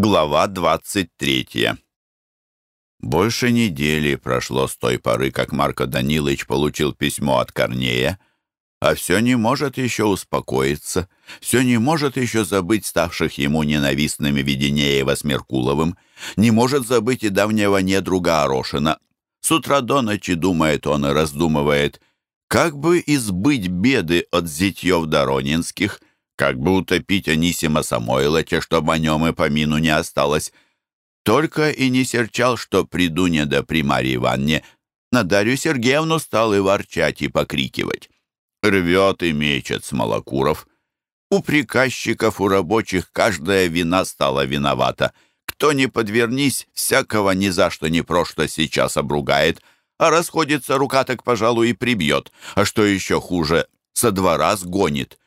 Глава 23 Больше недели прошло с той поры, как Марко Данилович получил письмо от Корнея, а все не может еще успокоиться, все не может еще забыть ставших ему ненавистными Веденеева с Меркуловым, не может забыть и давнего недруга Орошина. С утра до ночи думает он и раздумывает, как бы избыть беды от зятьев Доронинских, как бы утопить Анисима Самойловича, чтобы о нем и помину не осталось. Только и не серчал, что при Дуне да при Марье Ивановне на Дарью Сергеевну стал и ворчать, и покрикивать. Рвет и мечет Смолокуров. У приказчиков, у рабочих каждая вина стала виновата. Кто не подвернись, всякого ни за что ни про что сейчас обругает, а расходится рука так, пожалуй, и прибьет. А что еще хуже, со двора сгонит.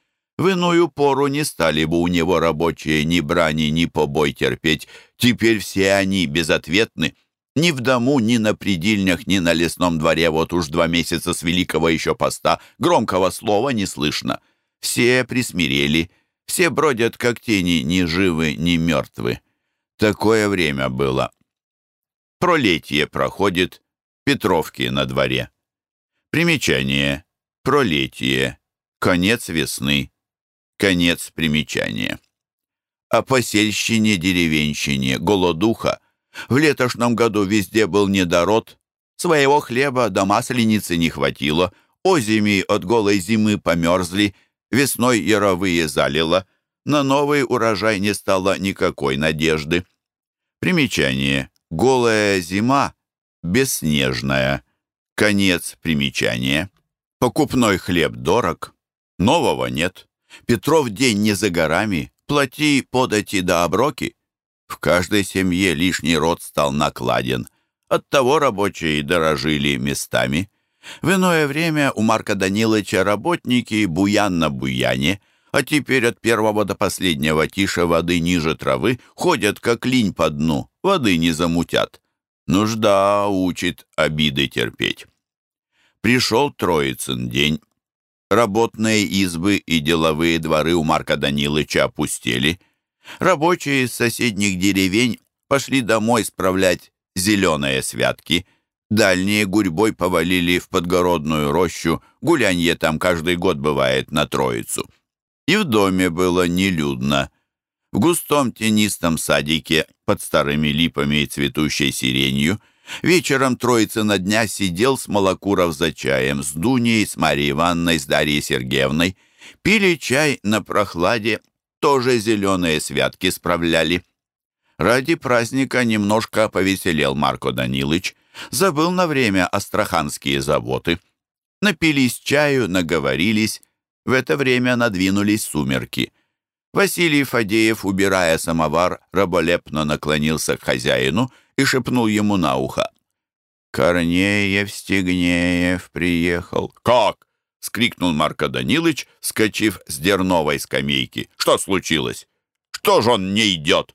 В иную пору не стали бы у него рабочие ни брани, ни побой терпеть. Теперь все они безответны. Ни в дому, ни на предельнях, ни на лесном дворе вот уж два месяца с великого еще поста громкого слова не слышно. Все присмирели, все бродят, как тени, ни живы, ни мертвы. Такое время было. Пролетье проходит, Петровки на дворе. Примечание. Пролетье. Конец весны. Конец примечания. О посельщине, деревенщине, голодуха в летошном году везде был недород, своего хлеба до масленицы не хватило, озими от голой зимы померзли, весной яровые залило, на новый урожай не стало никакой надежды. Примечание. Голая зима, бесснежная. Конец примечания. Покупной хлеб дорог, нового нет. Петров день не за горами, плати, подати да оброки. В каждой семье лишний род стал накладен. Оттого рабочие дорожили местами. В иное время у Марка Даниловича работники буян на буяне, а теперь от первого до последнего тише воды ниже травы ходят, как линь по дну, воды не замутят. Нужда учит обиды терпеть. Пришел Троицын день, Работные избы и деловые дворы у Марка Данилыча опустели. Рабочие из соседних деревень пошли домой справлять зеленые святки. Дальние гурьбой повалили в подгородную рощу, гулянье там каждый год бывает на Троицу. И в доме было нелюдно. В густом тенистом садике под старыми липами и цветущей сиренью – Вечером троица на дня сидел с Малокуров за чаем, с Дуней, с Марьей Ивановной, с Дарьей Сергеевной. Пили чай на прохладе, тоже зеленые святки справляли. Ради праздника немножко повеселел Марко Данилыч, забыл на время астраханские заботы. Напились чаю, наговорились, в это время надвинулись сумерки. Василий Фадеев, убирая самовар, раболепно наклонился к хозяину и шепнул ему на ухо. «Корнеев Стегнеев приехал». «Как?» — скрикнул Марко Данилыч, скачив с дерновой скамейки. «Что случилось? Что же он не идет?»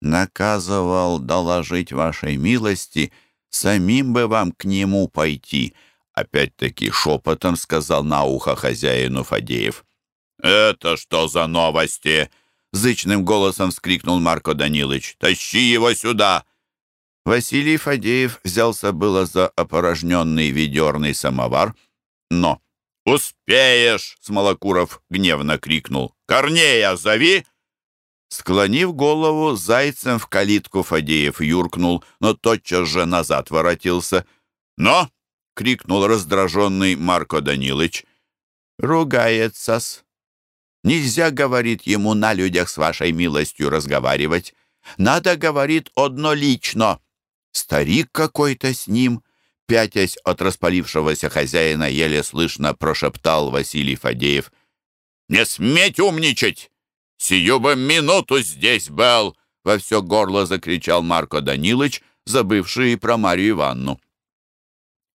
«Наказывал доложить вашей милости, самим бы вам к нему пойти», — опять-таки шепотом сказал на ухо хозяину Фадеев. «Это что за новости?» — зычным голосом вскрикнул Марко Данилыч. «Тащи его сюда!» Василий Фадеев взялся было за опорожненный ведерный самовар, но... «Успеешь!» — Смолокуров гневно крикнул. «Корнея зови!» Склонив голову, зайцем в калитку Фадеев юркнул, но тотчас же назад воротился. «Но!» — крикнул раздраженный Марко Данилыч. «Ругается-с. Нельзя, говорит ему, на людях с вашей милостью разговаривать. Надо, говорит, однолично. Старик какой-то с ним, пятясь от распалившегося хозяина, еле слышно прошептал Василий Фадеев. «Не сметь умничать! Сию бы минуту здесь был!» Во все горло закричал Марко Данилыч, забывший про Марию Ивановну.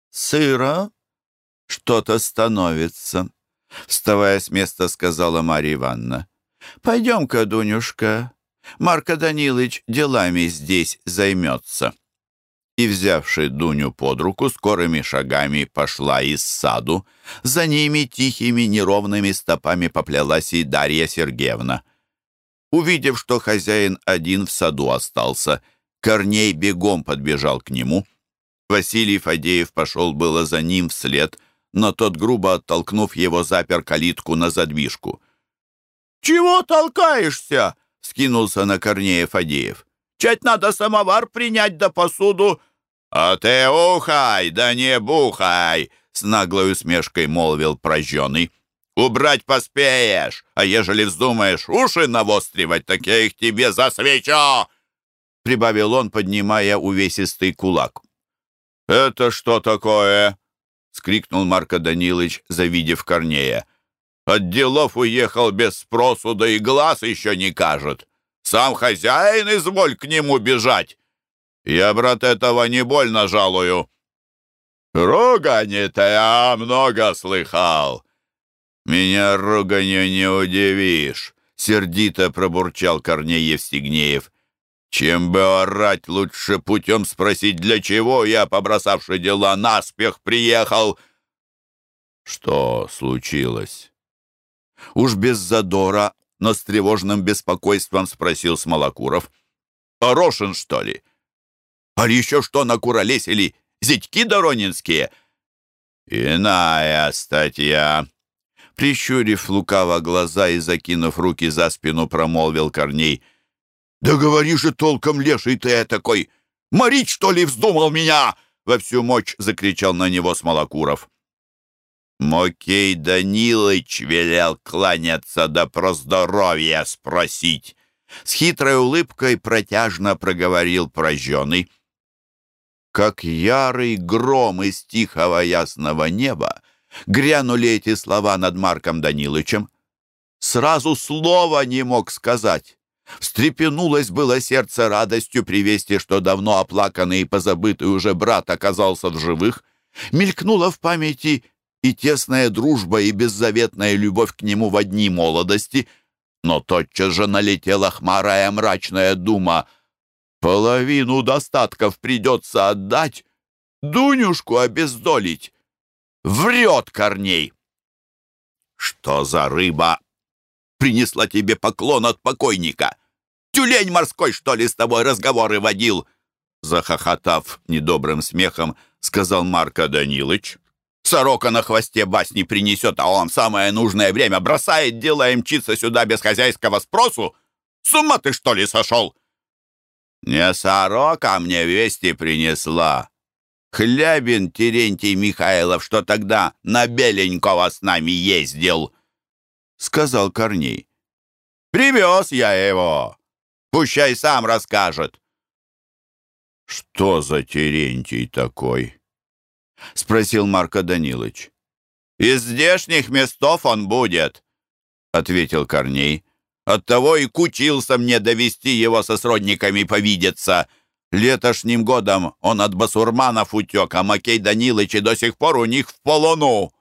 «Сыро что-то становится», — вставая с места, сказала Марья Ивановна. «Пойдем-ка, Дунюшка, Марко Данилыч делами здесь займется» и, взявши Дуню под руку, скорыми шагами пошла из саду. За ними тихими неровными стопами поплелась и Дарья Сергеевна. Увидев, что хозяин один в саду остался, Корней бегом подбежал к нему. Василий Фадеев пошел было за ним вслед, но тот, грубо оттолкнув его, запер калитку на задвижку. «Чего толкаешься?» — скинулся на Корнея Фадеев. «Чать надо самовар принять да посуду». «А ты ухай, да не бухай!» — с наглой усмешкой молвил прожженный. «Убрать поспеешь, а ежели вздумаешь уши навостривать, так я их тебе засвечу!» Прибавил он, поднимая увесистый кулак. «Это что такое?» — скрикнул Марко Данилович, завидев Корнея. «От делов уехал без спросу, да и глаз еще не кажет. Сам хозяин изволь к нему бежать. Я, брат, этого не больно жалую». «Ругани-то я много слыхал». «Меня руганью не удивишь», — сердито пробурчал Корней Евстигнеев. Чем бы орать, лучше путем спросить, для чего я, побросавший дела, наспех приехал. Что случилось? Уж без задора, но с тревожным беспокойством спросил Смолокуров. Порошин, что ли? А еще что накуролесили? Зятьки доронинские? Иная статья. Прищурив лукаво глаза и закинув руки за спину, промолвил Корней — «Да говори же толком, леший ты такой! Морить, что ли, вздумал меня?» Во всю мощь закричал на него Смолокуров. Мокей Данилыч велел кланяться да про здоровье спросить. С хитрой улыбкой протяжно проговорил прожженный. Как ярый гром из тихого ясного неба грянули эти слова над Марком Данилычем. Сразу слова не мог сказать. Встрепенулось было сердце радостью при вести, что давно оплаканный и позабытый уже брат оказался в живых. Мелькнула в памяти и тесная дружба, и беззаветная любовь к нему в одни молодости. Но тотчас же налетела хмарая мрачная дума. Половину достатков придется отдать, Дунюшку обездолить. Врет Корней. Что за рыба принесла тебе поклон от покойника? Тюлень морской, что ли, с тобой разговоры водил?» Захохотав недобрым смехом, сказал Марко Данилыч. «Сорока на хвосте басни принесет, а он в самое нужное время бросает дело и мчится сюда без хозяйского спросу? С ума ты, что ли, сошел?» «Не сорока мне вести принесла. Хлябин Терентий Михайлов, что тогда на Беленького с нами ездил», — сказал Корней. «Привез я его. Пущай сам расскажет». «Что за Терентий такой?» — спросил Марко Данилович. «Из здешних местов он будет», — ответил Корней. «Оттого и кучился мне довести его со сродниками повидеться. Летошним годом он от басурманов утек, а Макей Данилыч и до сих пор у них в полону.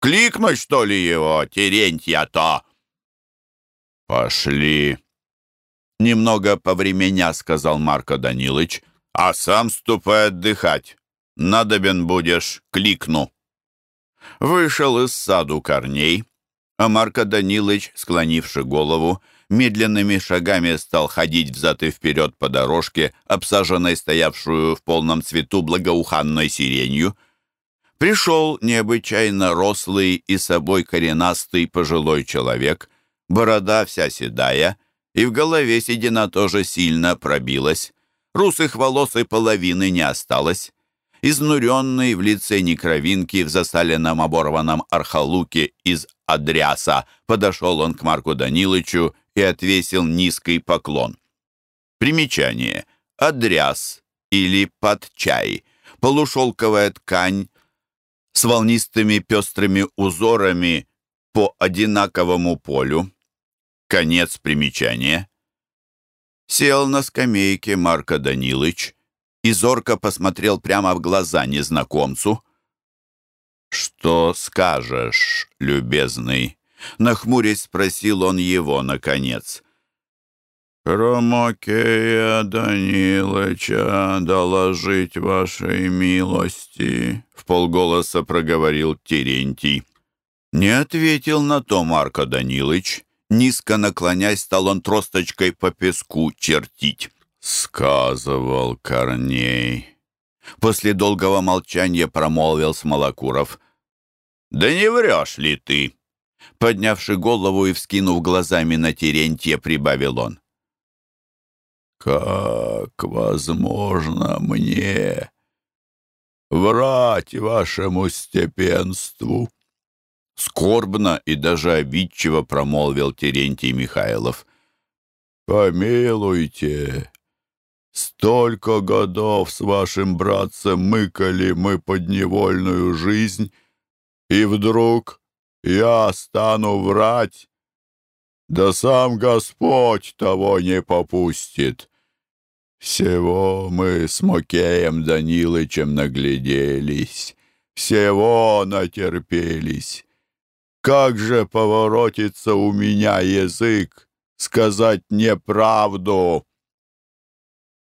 Кликнуть, что ли, его, Терентья-то?» «Пошли», — немного повременя сказал Марко Данилыч, «а сам ступай отдыхать. Надобен будешь, кликну». Вышел из саду корней, а Марко Данилыч, склонивши голову, медленными шагами стал ходить взад и вперед по дорожке, обсаженной стоявшую в полном цвету благоуханной сиренью. Пришел необычайно рослый и собой коренастый пожилой человек, борода вся седая, и в голове седина тоже сильно пробилась. Русых волос и половины не осталось. Изнуренный в лице некровинки в засаленном оборванном архалуке из Адряса подошел он к Марку Данилычу и отвесил низкий поклон. Примечание. Адряс или подчай. Полушелковая ткань с волнистыми пестрыми узорами по одинаковому полю. Конец примечания. Сел на скамейке Марко Данилыч и зорко посмотрел прямо в глаза незнакомцу. «Что скажешь, любезный?» Нахмурясь, спросил он его, наконец. «Промокея Данилыча доложить вашей милости», — в полголоса проговорил Терентий. Не ответил на то Марко Данилыч, Низко наклонясь, стал он тросточкой по песку чертить. «Сказывал Корней». После долгого молчания промолвил Смолокуров. «Да не врешь ли ты?» Поднявши голову и вскинув глазами на Терентья, прибавил он. «Как возможно мне врать вашему степенству?» Скорбно и даже обидчиво промолвил Терентий Михайлов. «Помилуйте, столько годов с вашим братцем мыкали мы подневольную жизнь, и вдруг я стану врать, да сам Господь того не попустит. Всего мы с Мокеем Данилычем нагляделись, всего натерпелись. Как же поворотится у меня язык сказать неправду?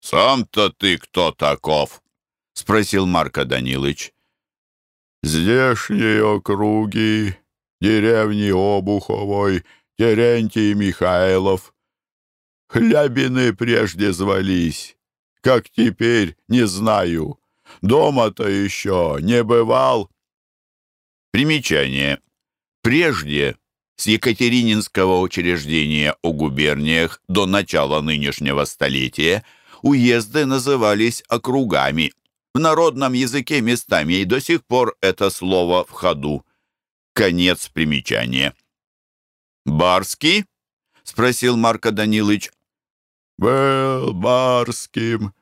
«Сам-то ты кто таков?» — спросил Марко Данилыч. «Здешние округи, деревни Обуховой, Терентий Михайлов. Хлябины прежде звались, как теперь, не знаю. Дома-то еще не бывал». Примечание. Прежде с Екатерининского учреждения о губерниях до начала нынешнего столетия уезды назывались округами. В народном языке местами и до сих пор это слово в ходу. Конец примечания. «Барский?» — спросил Марко Данилович. «Был барским,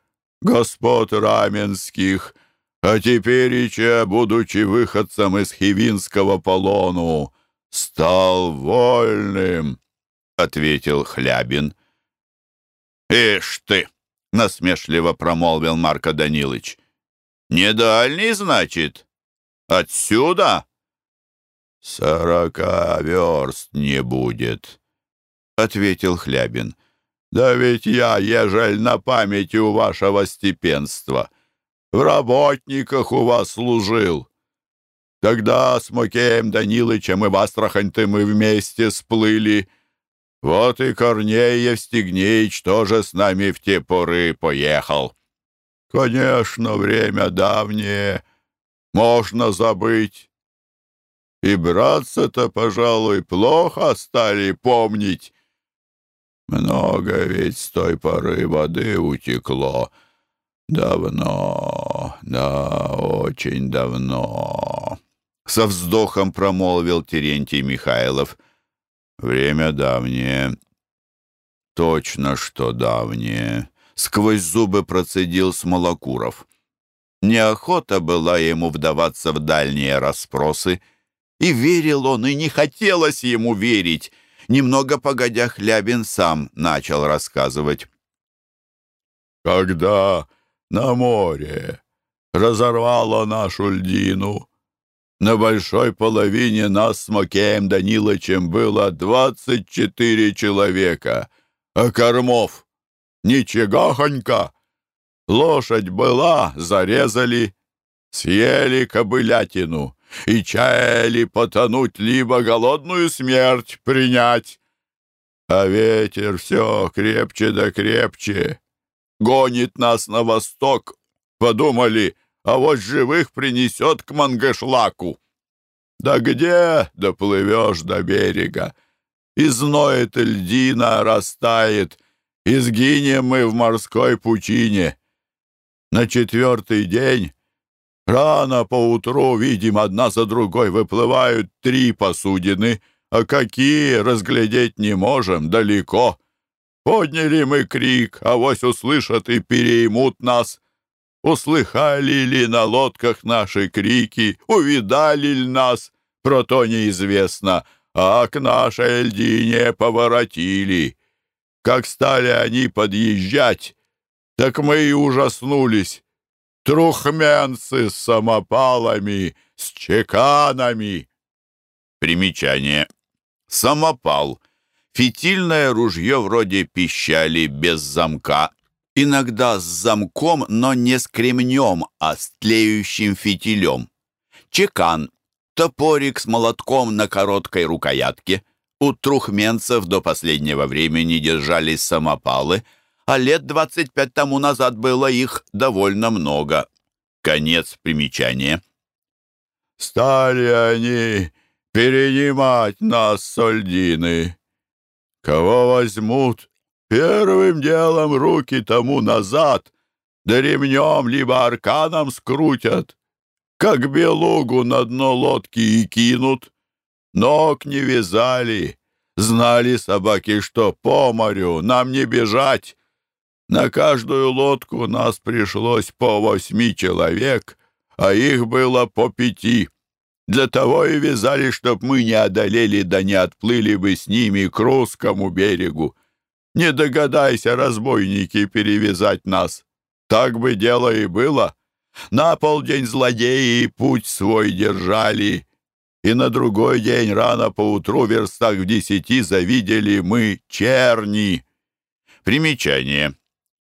господ Раменских, а теперь, будучи выходцем из Хивинского полону, стал вольным», — ответил Хлябин. «Ишь ты!» — насмешливо промолвил Марко Данилович. «Не дальний, значит? Отсюда?» «Сорока верст не будет», — ответил Хлябин. «Да ведь я, ежель на памяти у вашего степенства, в работниках у вас служил. Тогда с Макеем Данилычем и в Астрахань-то мы вместе сплыли. Вот и Корней Евстигнеич тоже с нами в те поры поехал. Конечно, время давнее, можно забыть. И братца-то, пожалуй, плохо стали помнить. Много ведь с той поры воды утекло. Давно, да, очень давно. Со вздохом промолвил Терентий Михайлов. Время давнее. Точно, что давнее. Сквозь зубы процедил Смолокуров. Неохота была ему вдаваться в дальние расспросы — и верил он, и не хотелось ему верить. Немного погодя, Хлябин сам начал рассказывать. «Когда на море разорвало нашу льдину, на большой половине нас с Макеем Данилычем было двадцать четыре человека, а кормов ничегохонька. Лошадь была, зарезали, съели кобылятину и чаяли потонуть, либо голодную смерть принять. А ветер все крепче да крепче. Гонит нас на восток. Подумали, а вот живых принесет к Мангышлаку. Да где доплывешь до берега? Изноет льдина, растает, и сгинем мы в морской пучине. На четвертый день Рано поутру, видим, одна за другой выплывают три посудины, а какие разглядеть не можем далеко. Подняли мы крик, а вось услышат и переймут нас. Услыхали ли на лодках наши крики, увидали ли нас, про то неизвестно, а к нашей льдине поворотили. Как стали они подъезжать, так мы и ужаснулись трухменцы с самопалами, с чеканами. Примечание. Самопал. Фитильное ружье вроде пищали без замка. Иногда с замком, но не с кремнем, а с тлеющим фитилем. Чекан. Топорик с молотком на короткой рукоятке. У трухменцев до последнего времени держались самопалы, а лет двадцать пять тому назад было их довольно много. Конец примечания. «Стали они перенимать нас, сольдины. Кого возьмут, первым делом руки тому назад, да ремнем либо арканом скрутят, как белугу на дно лодки и кинут. Ног не вязали, знали собаки, что по морю нам не бежать. На каждую лодку нас пришлось по восьми человек, а их было по пяти. Для того и вязали, чтоб мы не одолели да не отплыли бы с ними к русскому берегу. Не догадайся, разбойники, перевязать нас. Так бы дело и было. На полдень злодеи путь свой держали, и на другой день рано поутру в верстах в десяти завидели мы черни. Примечание.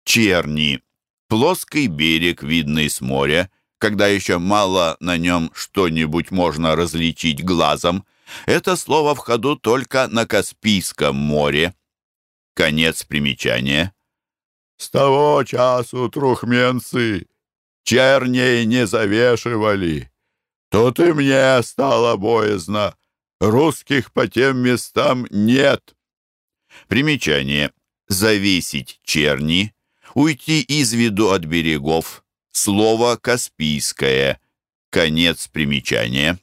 Черни. Плоский берег, видный с моря, когда еще мало на нем что-нибудь можно различить глазом. Это слово в ходу только на Каспийском море. Конец примечания. С того часу трухменцы черней не завешивали. Тут и мне стало боязно. Русских по тем местам нет. Примечание. Завесить черни, уйти из виду от берегов. Слово «Каспийское». Конец примечания.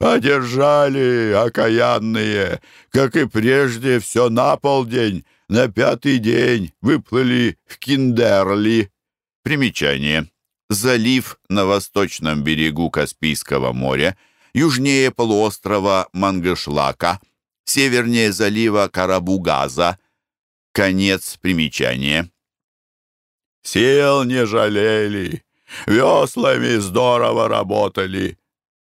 Одержали, окаянные, как и прежде, все на полдень, на пятый день выплыли в Киндерли. Примечание. Залив на восточном берегу Каспийского моря, южнее полуострова Мангышлака, севернее залива Карабугаза. Конец примечания. Сил не жалели, веслами здорово работали.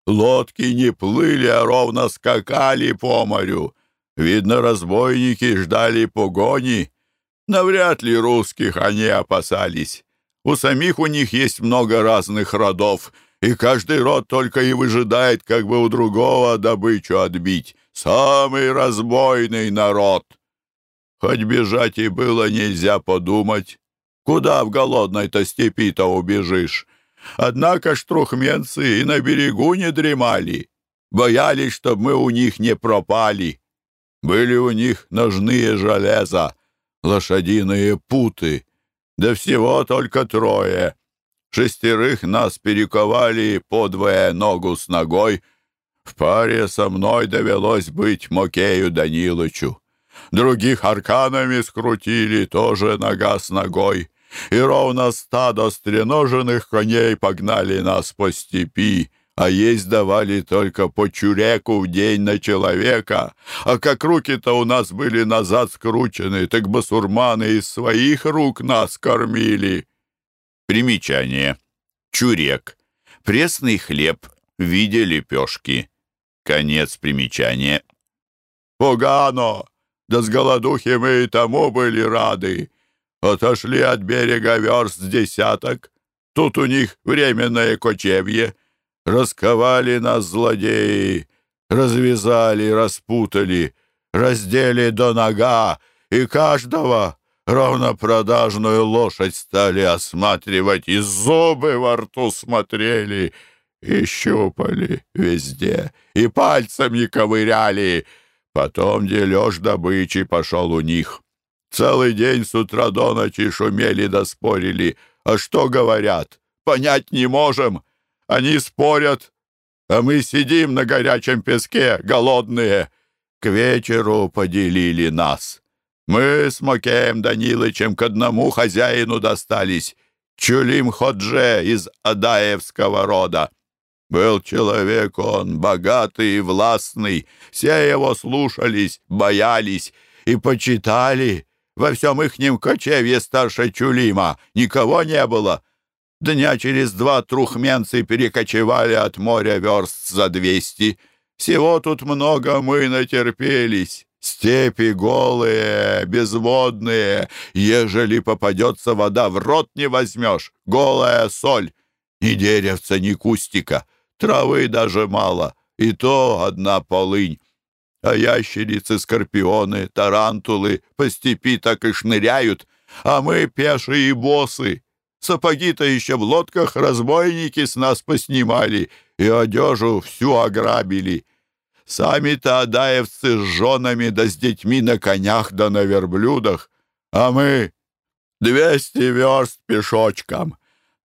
Лодки не плыли, а ровно скакали по морю. Видно, разбойники ждали погони. Навряд ли русских они опасались. У самих у них есть много разных родов, и каждый род только и выжидает, как бы у другого добычу отбить. Самый разбойный народ. Хоть бежать и было нельзя подумать. Куда в голодной-то степи-то убежишь? Однако штрухменцы и на берегу не дремали. Боялись, чтобы мы у них не пропали. Были у них ножные железа, лошадиные путы. Да всего только трое. Шестерых нас перековали подвое ногу с ногой. В паре со мной довелось быть Мокею Данилычу. Других арканами скрутили, тоже нога с ногой. И ровно стадо стреноженных коней погнали нас по степи а есть давали только по чуреку в день на человека. А как руки-то у нас были назад скручены, так басурманы из своих рук нас кормили. Примечание. Чурек. Пресный хлеб в виде лепешки. Конец примечания. Погано! Да с голодухи мы и тому были рады. Отошли от берега верст десяток. Тут у них временное кочевье — Расковали нас злодеи, развязали, распутали, раздели до нога, и каждого равнопродажную лошадь стали осматривать, и зубы во рту смотрели, и щупали везде, и пальцами ковыряли. Потом дележ добычи пошел у них. Целый день с утра до ночи шумели да спорили. А что говорят? Понять не можем. Они спорят, а мы сидим на горячем песке, голодные. К вечеру поделили нас. Мы с Макеем Данилычем к одному хозяину достались, Чулим Ходже из Адаевского рода. Был человек он, богатый и властный, все его слушались, боялись и почитали. Во всем ихнем кочевье старше Чулима никого не было — Дня через два трухменцы перекочевали от моря верст за двести. Всего тут много мы натерпелись. Степи голые, безводные. Ежели попадется вода, в рот не возьмешь. Голая соль. Ни деревца, ни кустика. Травы даже мало. И то одна полынь. А ящерицы, скорпионы, тарантулы по степи так и шныряют, а мы пешие боссы. Сапоги-то еще в лодках разбойники с нас поснимали и одежу всю ограбили. Сами-то адаевцы с женами да с детьми на конях да на верблюдах, а мы двести верст пешочком.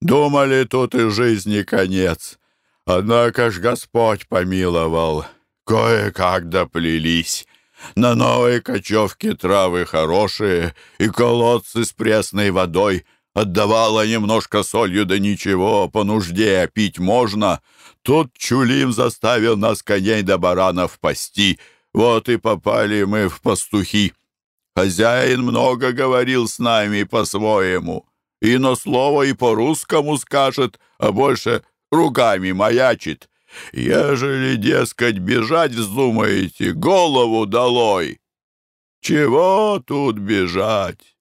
Думали, тут и жизни конец. Однако ж Господь помиловал, кое-как доплелись. На новой кочевке травы хорошие и колодцы с пресной водой — Отдавала немножко солью, да ничего, по нужде пить можно. Тут Чулим заставил нас коней да баранов пасти. Вот и попали мы в пастухи. Хозяин много говорил с нами по-своему. И на слово и по-русскому скажет, а больше руками маячит. Ежели, дескать, бежать вздумаете, голову долой. Чего тут бежать?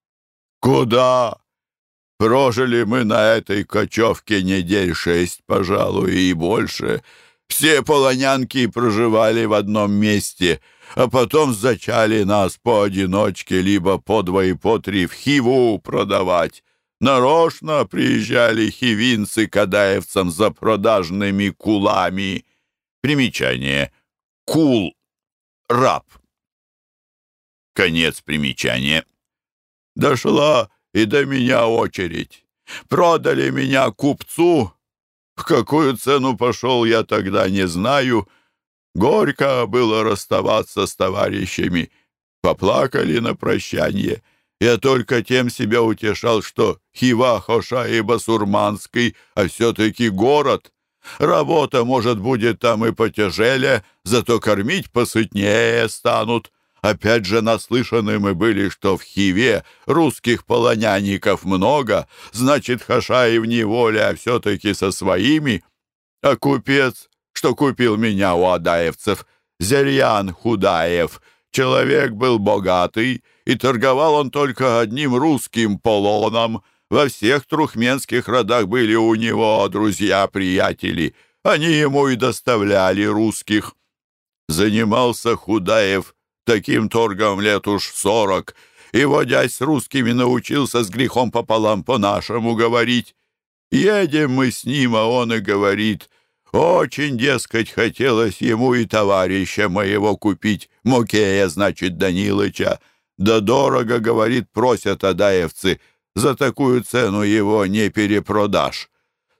Куда? Прожили мы на этой кочевке недель шесть, пожалуй, и больше. Все полонянки проживали в одном месте, а потом зачали нас поодиночке, либо по два и по три в Хиву продавать. Нарочно приезжали хивинцы к адаевцам за продажными кулами. Примечание. Кул. Раб. Конец примечания. Дошла и до меня очередь. Продали меня купцу. В какую цену пошел, я тогда не знаю. Горько было расставаться с товарищами. Поплакали на прощание. Я только тем себя утешал, что Хива, Хоша и Басурманский, а все-таки город. Работа, может, будет там и потяжелее, зато кормить посытнее станут. Опять же наслышаны мы были, что в Хиве русских полонянников много, значит, Хашаев неволе, а все-таки со своими. А купец, что купил меня у адаевцев, Зерьян Худаев, человек был богатый, и торговал он только одним русским полоном. Во всех трухменских родах были у него друзья-приятели, они ему и доставляли русских. Занимался Худаев Таким торгом лет уж сорок, и, водясь с русскими, научился с грехом пополам по-нашему говорить. Едем мы с ним, а он и говорит, очень, дескать, хотелось ему и товарища моего купить, Мокея, значит, Данилыча. Да дорого, говорит, просят адаевцы, за такую цену его не перепродашь.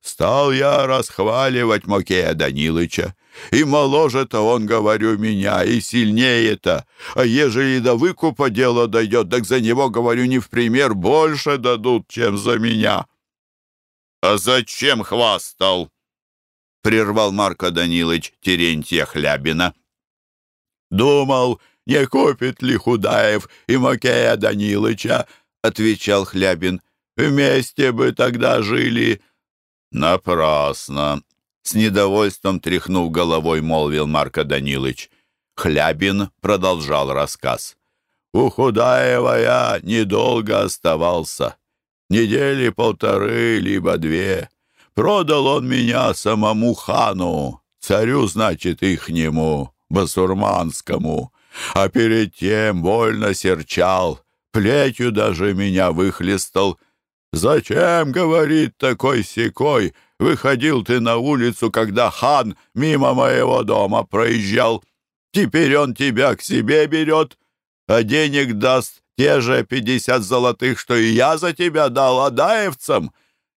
Стал я расхваливать Мокея Данилыча. И моложе-то он, говорю, меня, и сильнее-то. А ежели до выкупа дело дойдет, так за него, говорю, не в пример больше дадут, чем за меня». «А зачем хвастал?» — прервал Марко Данилович Терентья Хлябина. «Думал, не купит ли Худаев и Макея Данилыча?» — отвечал Хлябин. «Вместе бы тогда жили». «Напрасно!» С недовольством тряхнув головой, молвил Марко Данилыч. Хлябин продолжал рассказ. «У Худаева я недолго оставался. Недели полторы, либо две. Продал он меня самому хану, царю, значит, ихнему, басурманскому. А перед тем больно серчал, плетью даже меня выхлестал. «Зачем, — говорит, — такой секой Выходил ты на улицу, когда хан мимо моего дома проезжал. Теперь он тебя к себе берет, а денег даст те же пятьдесят золотых, что и я за тебя дал адаевцам.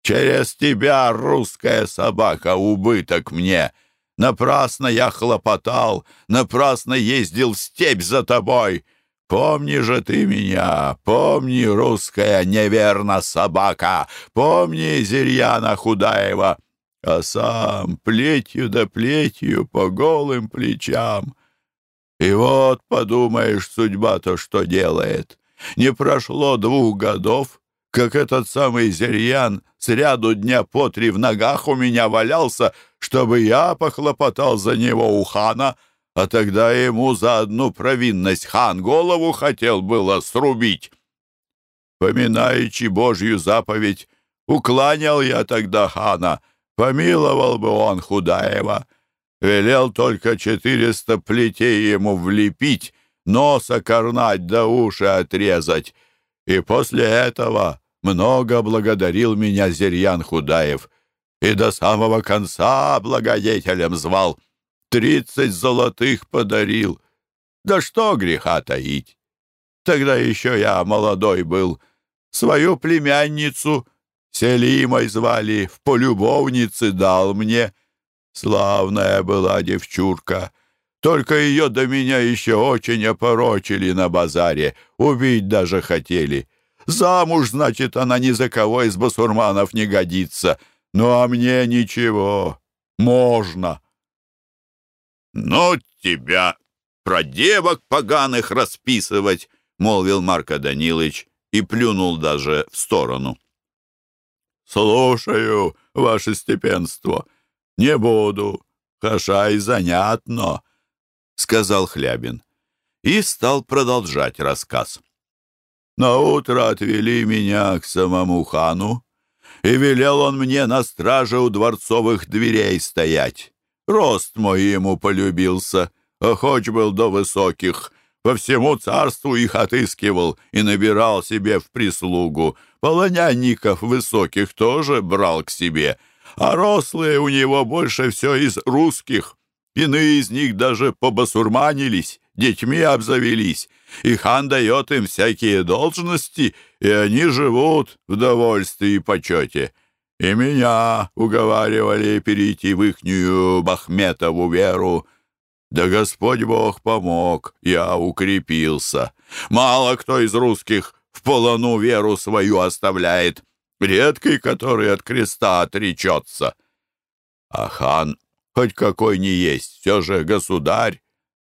Через тебя, русская собака, убыток мне. Напрасно я хлопотал, напрасно ездил в степь за тобой. Помни же ты меня, помни, русская неверна собака, помни Зирьяна Худаева, а сам плетью да плетью по голым плечам. И вот, подумаешь, судьба-то что делает. Не прошло двух годов, как этот самый Зирьян с ряду дня по три в ногах у меня валялся, чтобы я похлопотал за него у хана — а тогда ему за одну провинность хан голову хотел было срубить. Поминаючи Божью заповедь, укланял я тогда хана, помиловал бы он Худаева. велел только четыреста плетей ему влепить, носа корнать да уши отрезать. И после этого много благодарил меня Зерьян Худаев и до самого конца благодетелем звал. Тридцать золотых подарил. Да что греха таить? Тогда еще я молодой был. Свою племянницу, Селимой звали, в полюбовнице дал мне. Славная была девчурка. Только ее до меня еще очень опорочили на базаре. Убить даже хотели. Замуж, значит, она ни за кого из басурманов не годится. Ну, а мне ничего. Можно. «Ну, тебя про девок поганых расписывать!» — молвил Марко Данилович и плюнул даже в сторону. «Слушаю, ваше степенство. Не буду. Хаша и занятно», — сказал Хлябин. И стал продолжать рассказ. На утро отвели меня к самому хану, и велел он мне на страже у дворцовых дверей стоять. Рост мой ему полюбился, а хоть был до высоких. По всему царству их отыскивал и набирал себе в прислугу. Полонянников высоких тоже брал к себе, а рослые у него больше все из русских. Иные из них даже побасурманились, детьми обзавелись, и хан дает им всякие должности, и они живут в довольстве и почете. И меня уговаривали перейти в ихнюю Бахметову веру. Да Господь Бог помог, я укрепился. Мало кто из русских в полону веру свою оставляет, редкий, который от креста отречется. А хан хоть какой ни есть, все же государь.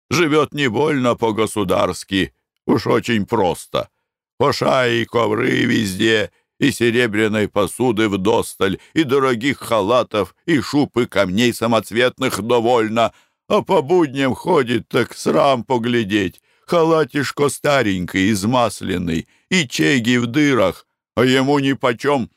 Живет не больно по-государски, уж очень просто. Поша и ковры везде, и серебряной посуды вдосталь, и дорогих халатов, и шуб, и камней самоцветных довольно, а по будням ходит так срам поглядеть. Халатишко старенький, измасленный, и чеги в дырах, а ему нипочем,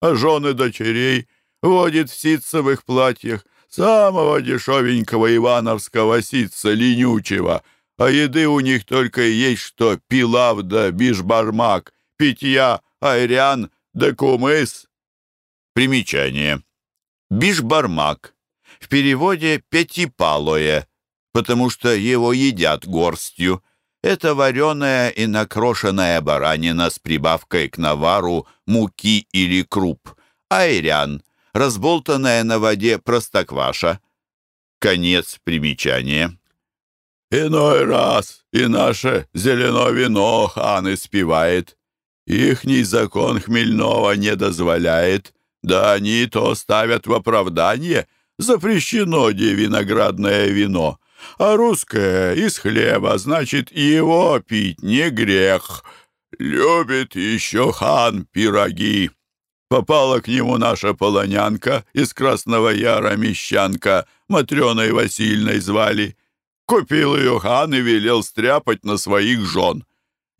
а жены дочерей водит в ситцевых платьях, самого дешевенького ивановского ситца ленючего, а еды у них только и есть что пилав да бишбармак, питья, айрян да кумыс. Примечание. Бишбармак. В переводе «пятипалое», потому что его едят горстью. Это вареная и накрошенная баранина с прибавкой к навару, муки или круп. Айрян разболтанная на воде простокваша. Конец примечания. «Иной раз и наше зелено вино хан испевает. Ихний закон хмельного не дозволяет, да они то ставят в оправдание. Запрещено де виноградное вино, а русское из хлеба, значит, его пить не грех. Любит еще хан пироги». Попала к нему наша полонянка из Красного Яра мещанка, Матрёной Васильной звали. Купил ее хан и велел стряпать на своих жен.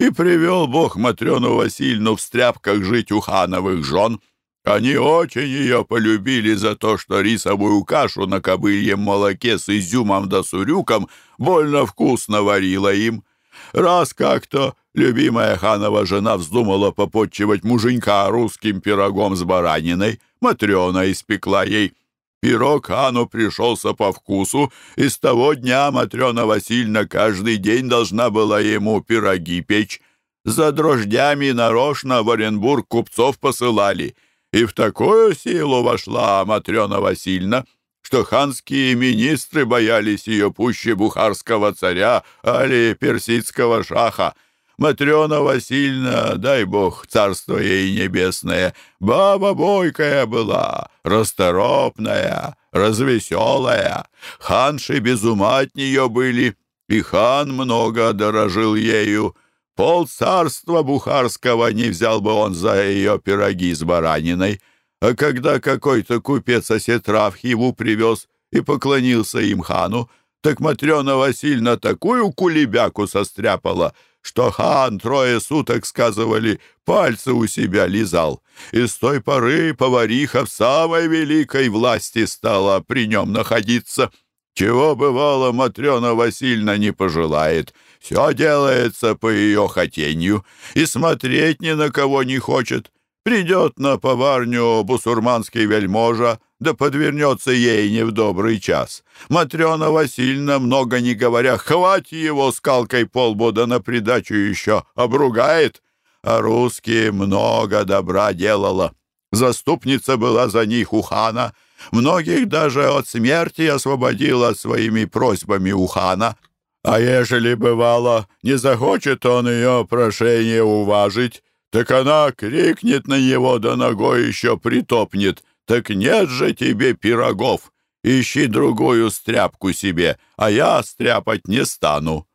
И привел Бог Матрёну Васильну в стряпках жить у хановых жен. Они очень ее полюбили за то, что рисовую кашу на кобыльем молоке с изюмом да сурюком больно вкусно варила им. Раз как-то любимая ханова жена вздумала попотчевать муженька русским пирогом с бараниной. Матрена испекла ей. Пирог хану пришелся по вкусу, и с того дня Матрена Васильевна каждый день должна была ему пироги печь. За дрождями нарочно в Оренбург купцов посылали. И в такую силу вошла Матрена Васильевна, что ханские министры боялись ее пуще бухарского царя али персидского шаха. Матрена Васильевна, дай бог, царство ей небесное, баба бойкая была, расторопная, развеселая. Ханши без ума от нее были, и хан много дорожил ею. Пол царства бухарского не взял бы он за ее пироги с бараниной. А когда какой-то купец Осетравхиву привез и поклонился им хану, так Матрена Васильевна такую кулебяку состряпала, что хан трое суток, сказывали, пальцы у себя лизал. И с той поры повариха в самой великой власти стала при нем находиться. Чего бывало, Матрена Васильевна не пожелает. Все делается по ее хотению, и смотреть ни на кого не хочет. Придет на поварню бусурманский вельможа, да подвернется ей не в добрый час. Матрена Васильевна, много не говоря, хвать его скалкой полбу, да на придачу еще обругает. А русские много добра делала. Заступница была за них у хана, многих даже от смерти освободила своими просьбами у хана. А ежели бывало, не захочет он ее прошение уважить, так она крикнет на него, да ногой еще притопнет. Так нет же тебе пирогов, ищи другую стряпку себе, а я стряпать не стану.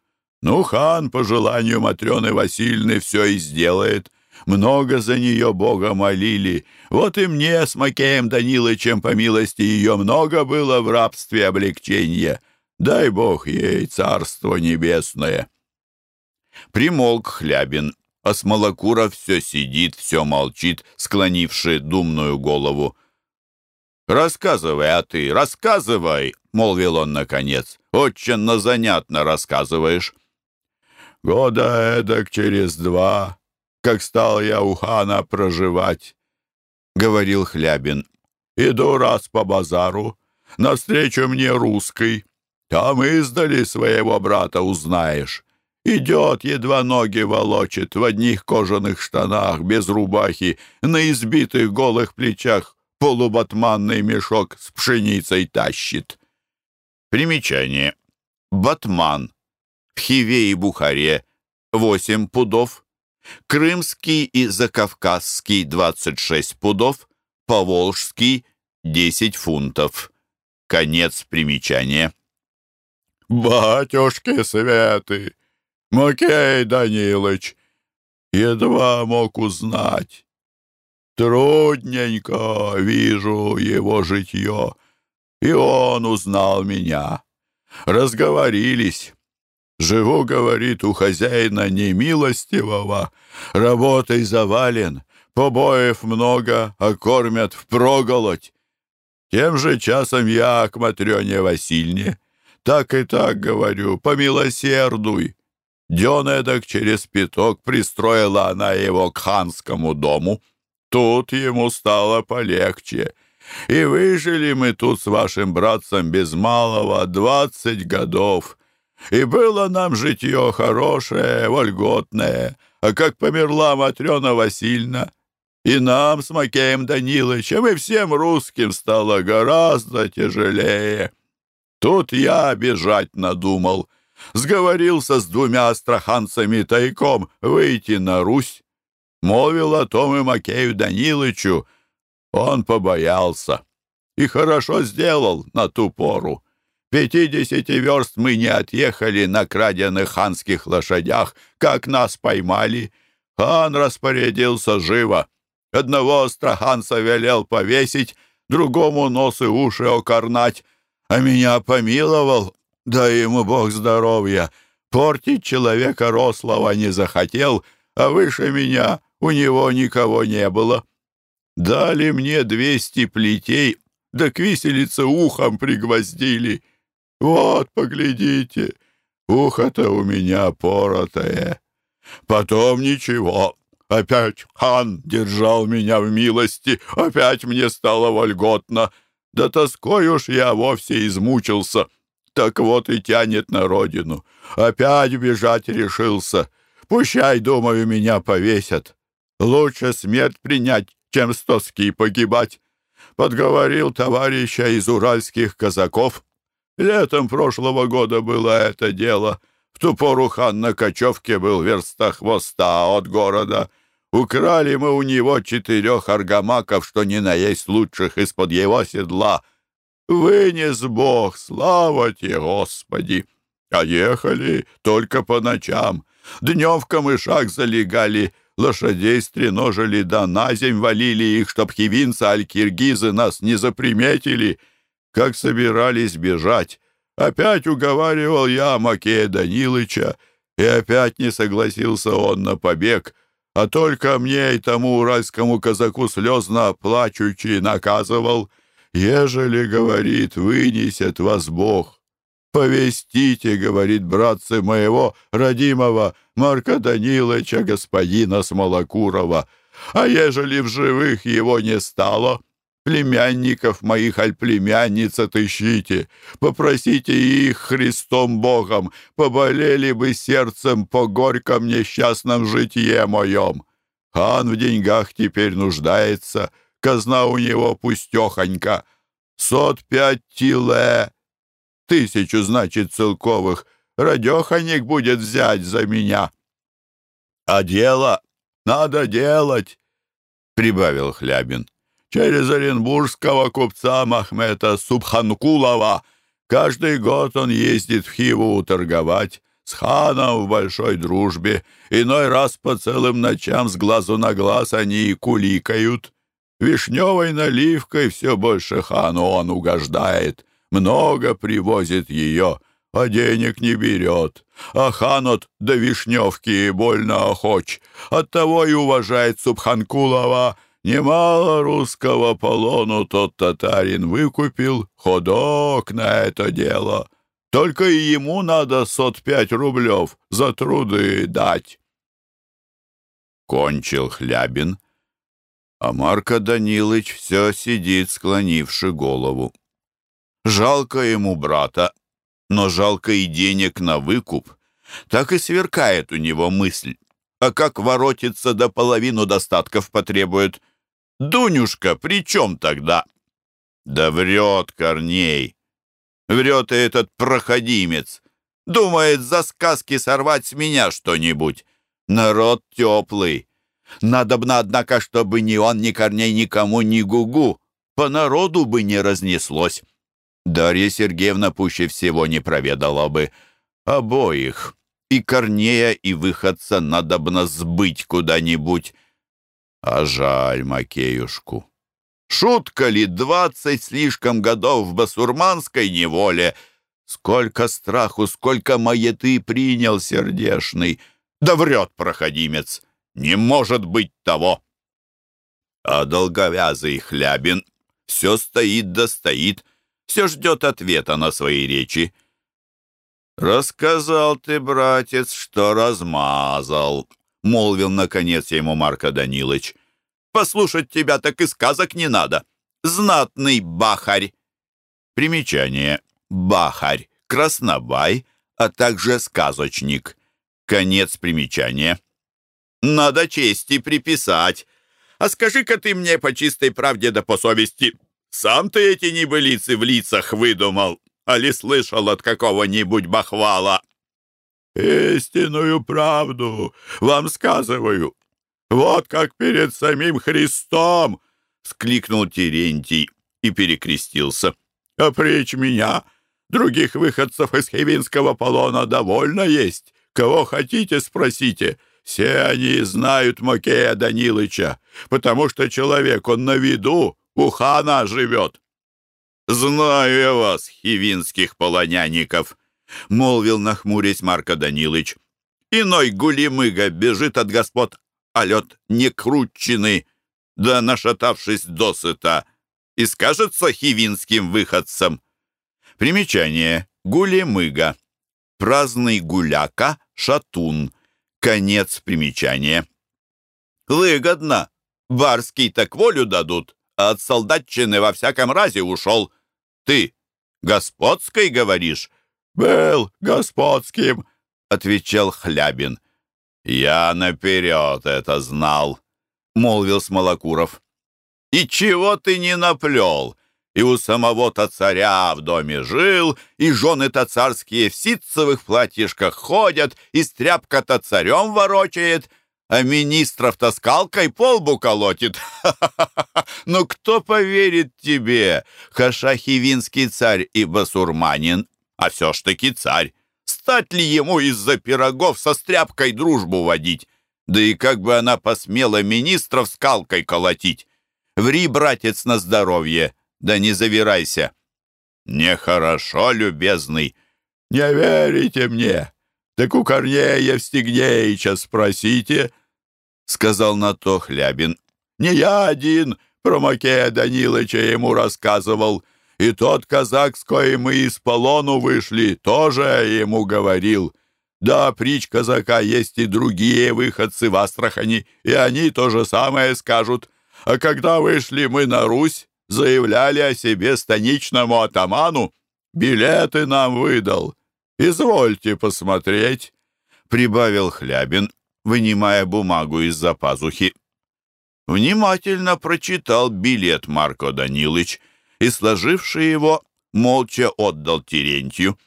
Ну, хан, по желанию Матрены Васильевны, все и сделает. Много за нее Бога молили. Вот и мне с Макеем Данилычем, по милости ее, много было в рабстве облегчения. Дай Бог ей царство небесное. Примолк Хлябин, а Смолокуров все сидит, все молчит, склонивший думную голову. «Рассказывай, а ты, рассказывай!» — молвил он наконец. «Очень занятно рассказываешь». «Года эдак через два как стал я у хана проживать», — говорил Хлябин. «Иду раз по базару, навстречу мне русской. Там издали своего брата узнаешь. Идет, едва ноги волочит, в одних кожаных штанах, без рубахи, на избитых голых плечах полубатманный мешок с пшеницей тащит». Примечание. Батман. В Хиве и Бухаре 8 пудов, Крымский и Закавказский 26 пудов, Поволжский 10 фунтов. Конец примечания. «Батюшки Светы! Макей Данилыч! Едва мог узнать. Трудненько вижу его житье, и он узнал меня. Разговорились». Живу, говорит, у хозяина немилостивого, работой завален, побоев много, а кормят впроголодь. Тем же часом я к Матрёне Васильне, так и так говорю, помилосердуй. Дён эдак через пяток пристроила она его к ханскому дому. Тут ему стало полегче. И выжили мы тут с вашим братцем без малого двадцать годов. И было нам житье хорошее, вольготное, а как померла Матрена Васильевна, и нам с Макеем Даниловичем, и всем русским стало гораздо тяжелее. Тут я бежать надумал, сговорился с двумя астраханцами тайком выйти на Русь. Молвил о том и Макею Данилычу. Он побоялся. И хорошо сделал на ту пору. Пятидесяти верст мы не отъехали на краденных ханских лошадях, как нас поймали. Хан распорядился живо. Одного астраханца велел повесить, другому нос и уши окорнать, а меня помиловал, да ему Бог здоровья. Портить человека рослого не захотел, а выше меня у него никого не было. Дали мне двести плетей, да к виселице ухом пригвоздили — вот, поглядите, ухо-то у меня поротое. Потом ничего. Опять хан держал меня в милости, опять мне стало вольготно. Да тоской уж я вовсе измучился. Так вот и тянет на родину. Опять бежать решился. Пущай, думаю, меня повесят. Лучше смерть принять, чем с тоски погибать. Подговорил товарища из уральских казаков Летом прошлого года было это дело. В ту пору хан на кочевке был в верстах хвоста от города. Украли мы у него четырех аргамаков, что не наесть лучших из-под его седла. Вынес Бог, слава тебе, Господи! А ехали только по ночам. Днем в камышах залегали, лошадей стреножили, да на земь валили их, чтоб хивинцы аль-киргизы нас не заприметили — как собирались бежать. Опять уговаривал я Макея Данилыча, и опять не согласился он на побег, а только мне и тому уральскому казаку слезно плачучи наказывал, «Ежели, — говорит, — вынесет вас Бог, «Повестите, — говорит братцы моего родимого Марка Даниловича, господина Смолокурова, а ежели в живых его не стало, племянников моих аль племянниц отыщите, попросите их Христом Богом, поболели бы сердцем по горьком несчастном житье моем. Хан в деньгах теперь нуждается, казна у него пустехонька, сот пять тиле, тысячу, значит, целковых, радеханик будет взять за меня. А дело надо делать, — прибавил Хлябин. Через оренбургского купца Махмета Субханкулова каждый год он ездит в Хиву торговать, с ханом в большой дружбе. Иной раз по целым ночам с глазу на глаз они и куликают. Вишневой наливкой все больше хану он угождает. Много привозит ее, а денег не берет. А хан от до вишневки больно охоч. Оттого и уважает Субханкулова. Немало русского полону тот татарин выкупил, ходок на это дело. Только и ему надо сот пять рублев за труды дать. Кончил Хлябин, а Марко Данилыч все сидит, склонивши голову. Жалко ему брата, но жалко и денег на выкуп. Так и сверкает у него мысль. А как воротится до половину достатков потребует? Дунюшка, при чем тогда? Да врет Корней. Врет и этот проходимец. Думает за сказки сорвать с меня что-нибудь. Народ теплый. Надобно, однако, чтобы ни он, ни Корней никому ни гугу. По народу бы не разнеслось. Дарья Сергеевна пуще всего не проведала бы. Обоих. И Корнея, и выходца надобно сбыть куда-нибудь. А жаль Макеюшку. Шутка ли двадцать слишком годов в басурманской неволе? Сколько страху, сколько маяты принял сердешный. Да врет проходимец. Не может быть того. А долговязый Хлябин все стоит да стоит, все ждет ответа на свои речи. «Рассказал ты, братец, что размазал», — молвил, наконец, ему Марко Данилович. Послушать тебя так и сказок не надо. Знатный бахарь. Примечание. Бахарь, краснобай, а также сказочник. Конец примечания. Надо чести приписать. А скажи-ка ты мне по чистой правде да по совести, сам ты эти небылицы в лицах выдумал, али слышал от какого-нибудь бахвала? «Истинную правду вам сказываю. «Вот как перед самим Христом!» — скликнул Терентий и перекрестился. «Опричь меня! Других выходцев из Хивинского полона довольно есть. Кого хотите, спросите. Все они знают Макея Данилыча, потому что человек он на виду, у хана живет». «Знаю я вас, хивинских полонянников», — молвил нахмурясь Марко Данилыч. «Иной гулимыга бежит от господ а лед не крученый, да нашатавшись досыта, и скажется хивинским выходцам. Примечание. Гулемыга. Праздный гуляка, шатун. Конец примечания. Выгодно. Барский так волю дадут, а от солдатчины во всяком разе ушел. Ты господской говоришь? Был господским, отвечал Хлябин. «Я наперед это знал», — молвил Смолокуров. «И чего ты не наплел? И у самого-то царя в доме жил, и жены-то царские в ситцевых платьишках ходят, и стряпка-то царем ворочает, а министров-то скалкой полбу колотит. Ну кто поверит тебе, хашахивинский царь и басурманин, а все ж таки царь? Стать ли ему из-за пирогов со стряпкой дружбу водить? Да и как бы она посмела министров скалкой колотить? Ври, братец, на здоровье, да не завирайся. Нехорошо, любезный. Не верите мне? Так у Корнея Евстигнеича спросите, — сказал на то Хлябин. Не я один про Макея Данилыча ему рассказывал. И тот казак, с коим мы из полону вышли, тоже ему говорил. Да, притч казака есть и другие выходцы в Астрахани, и они то же самое скажут. А когда вышли мы на Русь, заявляли о себе станичному атаману, билеты нам выдал. Извольте посмотреть, — прибавил Хлябин, вынимая бумагу из-за пазухи. Внимательно прочитал билет Марко Данилыч и, сложивший его, молча отдал Терентью.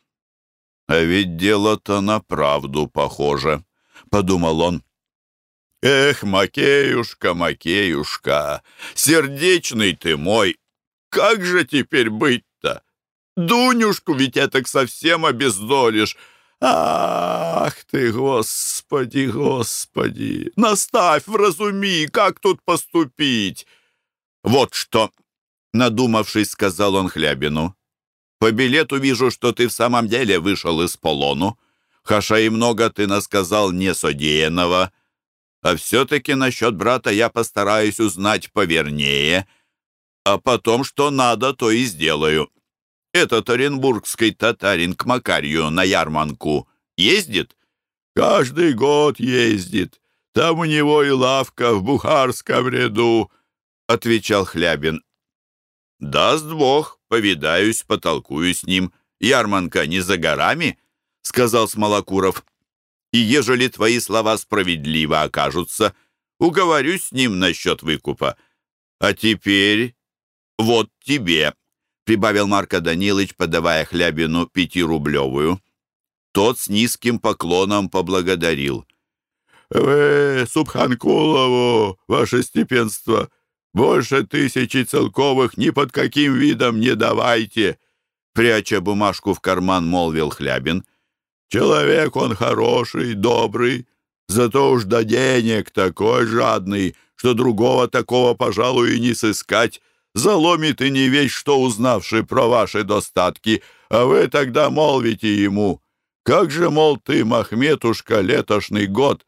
«А ведь дело-то на правду похоже», — подумал он. «Эх, Макеюшка, Макеюшка, сердечный ты мой, как же теперь быть-то? Дунюшку ведь так совсем обездолишь. Ах ты, Господи, Господи, наставь, вразуми, как тут поступить?» «Вот что!» — надумавшись, сказал он Хлябину. «По билету вижу, что ты в самом деле вышел из полону. Хаша и много ты насказал несодеянного». А все-таки насчет брата я постараюсь узнать повернее, а потом, что надо, то и сделаю. Этот оренбургский татарин к Макарью на ярманку ездит? Каждый год ездит. Там у него и лавка в Бухарском ряду, — отвечал Хлябин. «Даст Бог, повидаюсь, потолкую с ним. Ярманка не за горами», — сказал Смолокуров и ежели твои слова справедливо окажутся, уговорюсь с ним насчет выкупа. А теперь вот тебе, — прибавил Марко Данилович, подавая Хлябину пятирублевую. Тот с низким поклоном поблагодарил. «Вы, Субханкулову, ваше степенство, больше тысячи целковых ни под каким видом не давайте!» Пряча бумажку в карман, молвил Хлябин — Человек он хороший, добрый, зато уж до денег такой жадный, что другого такого, пожалуй, и не сыскать. Заломит и не весь, что узнавший про ваши достатки, а вы тогда молвите ему. Как же, мол, ты, Махметушка, летошный год,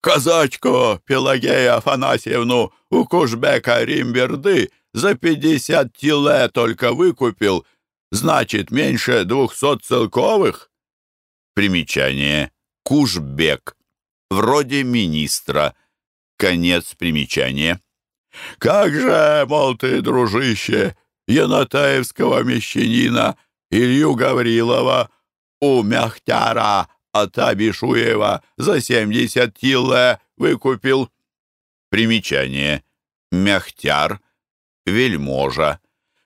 казачку Пелагея Афанасьевну у Кушбека Римберды за пятьдесят тиле только выкупил, значит, меньше двухсот целковых? Примечание. Кушбек. Вроде министра. Конец примечания. «Как же, мол ты, дружище, Янатаевского мещанина Илью Гаврилова у Мяхтяра Атабишуева за семьдесят тиле выкупил?» Примечание. Мяхтяр. Вельможа.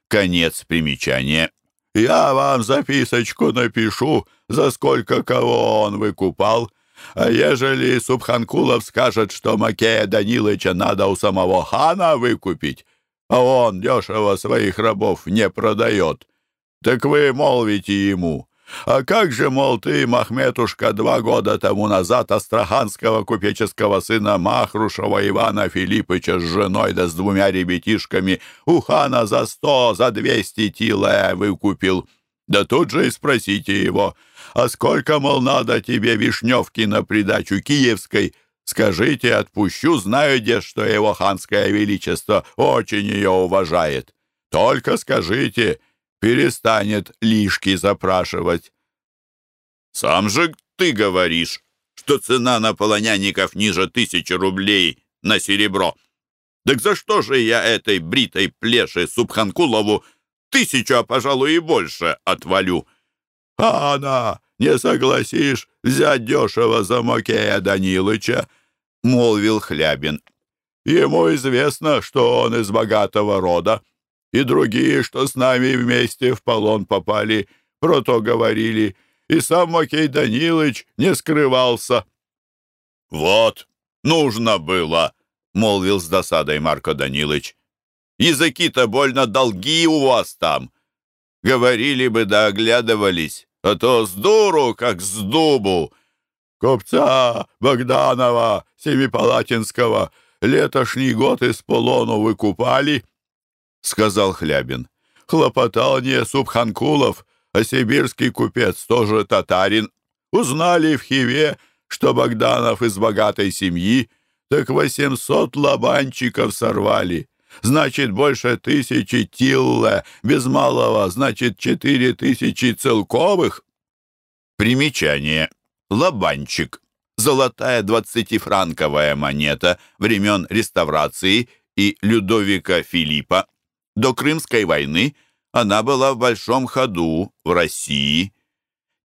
Конец примечания. «Я вам записочку напишу, за сколько кого он выкупал. А ежели Субханкулов скажет, что Макея Данилыча надо у самого хана выкупить, а он дешево своих рабов не продает, так вы молвите ему». А как же, мол, ты, Махметушка, два года тому назад астраханского купеческого сына Махрушева Ивана Филиппыча с женой да с двумя ребятишками у хана за сто, за двести тиле выкупил? Да тут же и спросите его, а сколько, мол, надо тебе вишневки на придачу киевской? Скажите, отпущу, знаю, где, что его ханское величество очень ее уважает. Только скажите, перестанет лишки запрашивать. Сам же ты говоришь, что цена на полонянников ниже тысячи рублей на серебро. Так за что же я этой бритой плеши Субханкулову тысячу, а, пожалуй, и больше отвалю? А она, не согласишь взять дешево за Макея Данилыча, — молвил Хлябин. Ему известно, что он из богатого рода, и другие, что с нами вместе в полон попали, про то говорили, и сам Макей Данилыч не скрывался. «Вот, нужно было», — молвил с досадой Марко Данилыч. Языки-то больно долги у вас там. Говорили бы да оглядывались, а то с дуру, как с дубу. Купца Богданова Семипалатинского летошний год из полону выкупали, — сказал Хлябин. Хлопотал не Субханкулов, а сибирский купец, тоже татарин. Узнали в Хиве, что Богданов из богатой семьи, так восемьсот лобанчиков сорвали Значит, больше тысячи тилле, без малого, значит, четыре тысячи целковых. Примечание. Лобанчик. Золотая двадцатифранковая монета времен реставрации и Людовика Филиппа. До Крымской войны она была в большом ходу в России.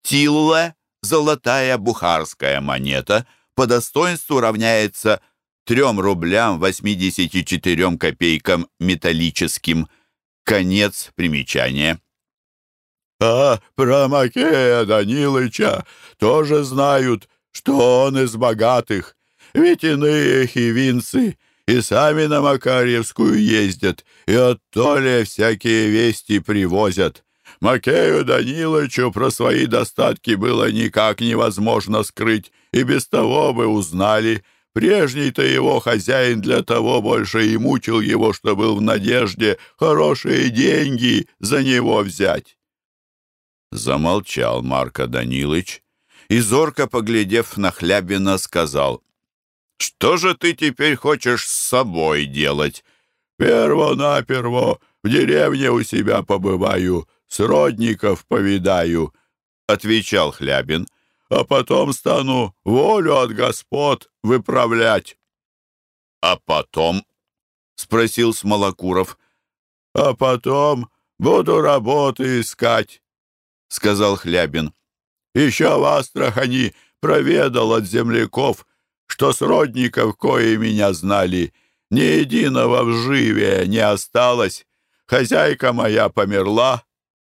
Тилле – золотая бухарская монета, по достоинству равняется 3 рублям 84 копейкам металлическим. Конец примечания. А про Макея Данилыча тоже знают, что он из богатых. Ведь иные хивинцы и сами на Макарьевскую ездят, и оттоле всякие вести привозят. Макею Данилычу про свои достатки было никак невозможно скрыть, и без того бы узнали — Прежний-то его хозяин для того больше и мучил его, что был в надежде хорошие деньги за него взять. Замолчал Марко Данилыч и, зорко поглядев на Хлябина, сказал, «Что же ты теперь хочешь с собой делать?» «Перво-наперво в деревне у себя побываю, сродников повидаю», — отвечал Хлябин а потом стану волю от господ выправлять». «А потом?» — спросил Смолокуров. «А потом буду работы искать», — сказал Хлябин. «Еще в Астрахани проведал от земляков, что сродников, кои меня знали, ни единого в живе не осталось. Хозяйка моя померла,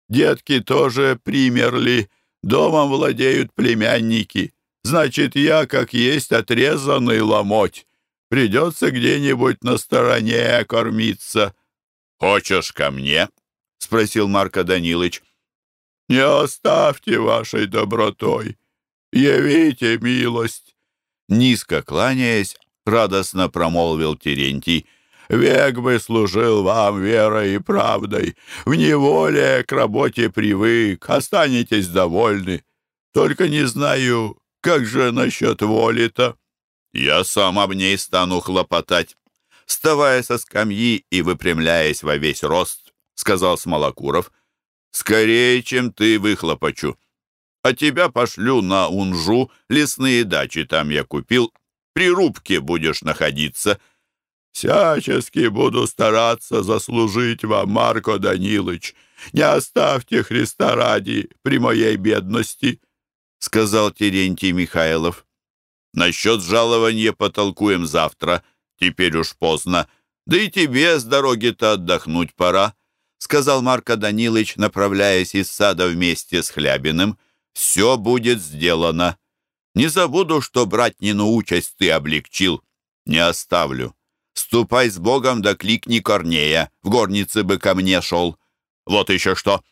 детки тоже примерли, Домом владеют племянники. Значит, я, как есть, отрезанный ломоть. Придется где-нибудь на стороне кормиться. «Хочешь ко мне?» — спросил Марко Данилыч. «Не оставьте вашей добротой. Явите милость». Низко кланяясь, радостно промолвил Терентий — Век бы служил вам верой и правдой. В неволе к работе привык, останетесь довольны. Только не знаю, как же насчет воли-то?» «Я сам об ней стану хлопотать». Вставая со скамьи и выпрямляясь во весь рост, сказал Смолокуров, «Скорее, чем ты выхлопочу. А тебя пошлю на Унжу, лесные дачи там я купил. При рубке будешь находиться». Всячески буду стараться заслужить вам, Марко Данилыч. Не оставьте Христа ради при моей бедности, — сказал Терентий Михайлов. Насчет жалования потолкуем завтра, теперь уж поздно. Да и тебе с дороги-то отдохнуть пора, — сказал Марко Данилыч, направляясь из сада вместе с Хлябиным. Все будет сделано. Не забуду, что братнину участь ты облегчил. Не оставлю. Ступай с Богом да кликни Корнея. В горнице бы ко мне шел. Вот еще что.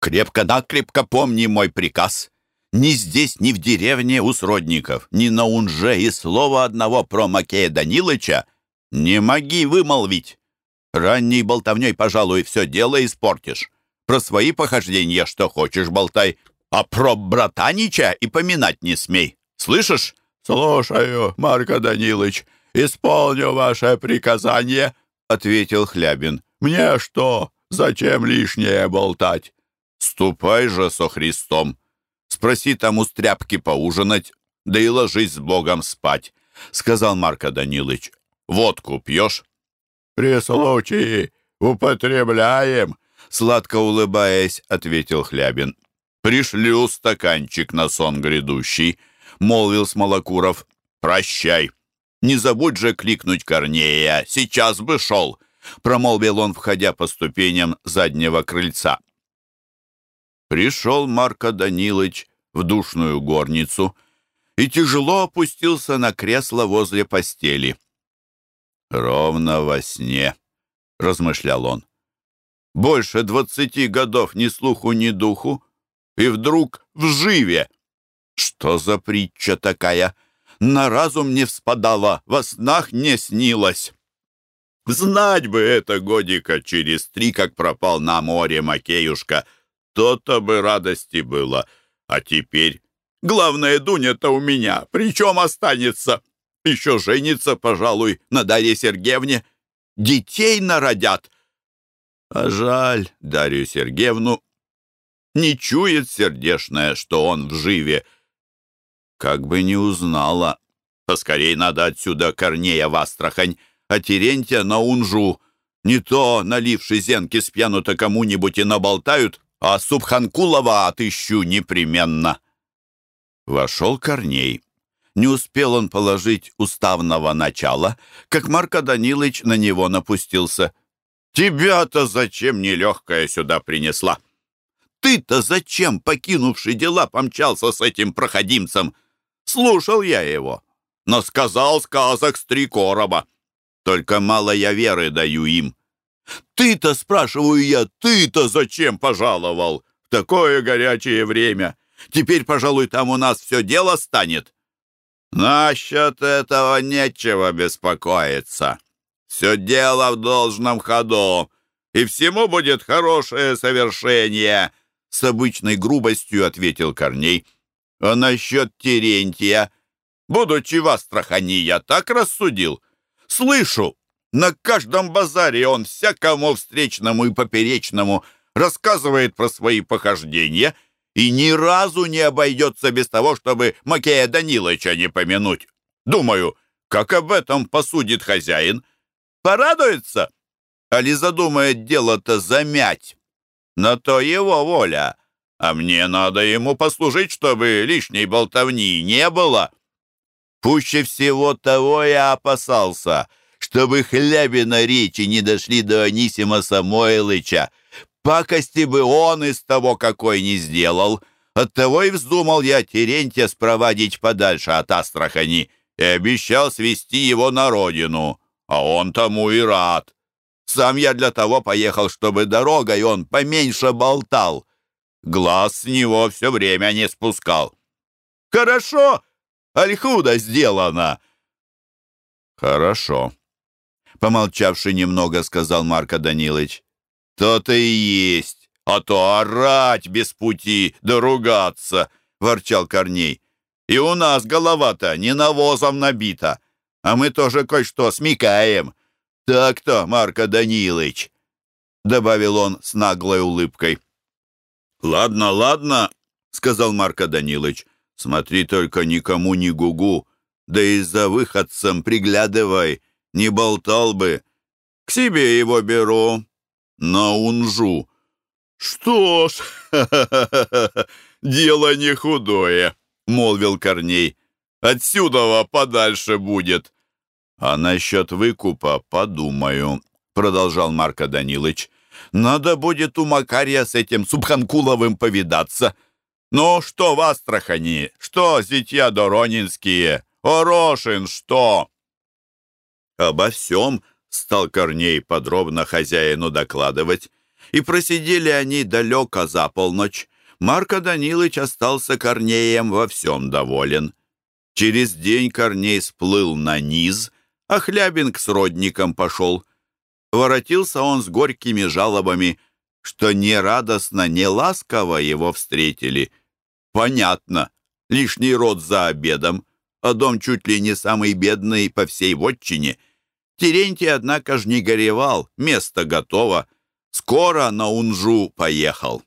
Крепко-накрепко помни мой приказ. Ни здесь, ни в деревне у сродников, ни на Унже и слова одного про Макея Данилыча не моги вымолвить. Ранней болтовней, пожалуй, все дело испортишь. Про свои похождения что хочешь болтай, а про братанича и поминать не смей. Слышишь? «Слушаю, Марко Данилыч», «Исполню ваше приказание», — ответил Хлябин. «Мне что? Зачем лишнее болтать?» «Ступай же со Христом. Спроси там у стряпки поужинать, да и ложись с Богом спать», — сказал Марко Данилыч. «Водку пьешь?» «При случае употребляем», — сладко улыбаясь, ответил Хлябин. «Пришлю стаканчик на сон грядущий», — молвил Смолокуров. «Прощай». Не забудь же кликнуть Корнея, сейчас бы шел!» Промолвил он, входя по ступеням заднего крыльца. Пришел Марко Данилыч в душную горницу и тяжело опустился на кресло возле постели. «Ровно во сне», — размышлял он. «Больше двадцати годов ни слуху, ни духу, и вдруг в живе! Что за притча такая?» на разум не вспадала, во снах не снилось. Знать бы это годика через три, как пропал на море Макеюшка, то-то бы радости было. А теперь главное Дуня-то у меня, причем останется. Еще женится, пожалуй, на Дарье Сергеевне. детей народят. А жаль Дарью Сергеевну, не чует сердешное, что он в живе. Как бы не узнала. Поскорей надо отсюда Корнея в Астрахань, а Терентия на Унжу. Не то, наливши зенки с пьяну-то кому-нибудь и наболтают, а Субханкулова отыщу непременно. Вошел Корней. Не успел он положить уставного начала, как Марко Данилович на него напустился. «Тебя-то зачем нелегкая сюда принесла? Ты-то зачем, покинувший дела, помчался с этим проходимцем? Слушал я его, но сказал сказок с три короба. Только мало я веры даю им. Ты-то, спрашиваю я, ты-то зачем пожаловал? В такое горячее время. Теперь, пожалуй, там у нас все дело станет. Насчет этого нечего беспокоиться. Все дело в должном ходу, и всему будет хорошее совершение, — с обычной грубостью ответил Корней. А насчет Терентия, будучи в Астрахани, я так рассудил. Слышу, на каждом базаре он всякому встречному и поперечному рассказывает про свои похождения и ни разу не обойдется без того, чтобы Макея Даниловича не помянуть. Думаю, как об этом посудит хозяин? Порадуется? Али задумает дело-то замять? На то его воля, а мне надо ему послужить, чтобы лишней болтовни не было. Пуще всего того я опасался, чтобы хлябина речи не дошли до Анисима Самойлыча. Пакости бы он из того какой не сделал. Оттого и вздумал я Терентия спроводить подальше от Астрахани и обещал свести его на родину, а он тому и рад. Сам я для того поехал, чтобы дорогой он поменьше болтал. Глаз с него все время не спускал. Хорошо, аль худо сделано. Хорошо. Помолчавший немного, сказал Марко Данилович. То-то и есть, а то орать без пути, да ругаться, ворчал Корней. И у нас голова-то не навозом набита, а мы тоже кое-что смекаем. «Так-то, Марко Данилович», — добавил он с наглой улыбкой. «Ладно, ладно», — сказал Марко Данилович. «Смотри только никому не гугу, да и за выходцем приглядывай, не болтал бы. К себе его беру, на унжу». «Что ж, дело не худое», — молвил Корней. «Отсюда подальше будет». «А насчет выкупа подумаю», — продолжал Марко Данилович. «Надо будет у Макария с этим Субханкуловым повидаться. Ну, что в Астрахани? Что зятья Доронинские? Орошин, что?» Обо всем стал Корней подробно хозяину докладывать, и просидели они далеко за полночь. Марко Данилович остался Корнеем во всем доволен. Через день Корней сплыл на низ — а Хлябин к сродникам пошел. Воротился он с горькими жалобами, что не радостно, не ласково его встретили. Понятно, лишний род за обедом, а дом чуть ли не самый бедный по всей вотчине. Терентий, однако ж, не горевал, место готово. Скоро на Унжу поехал.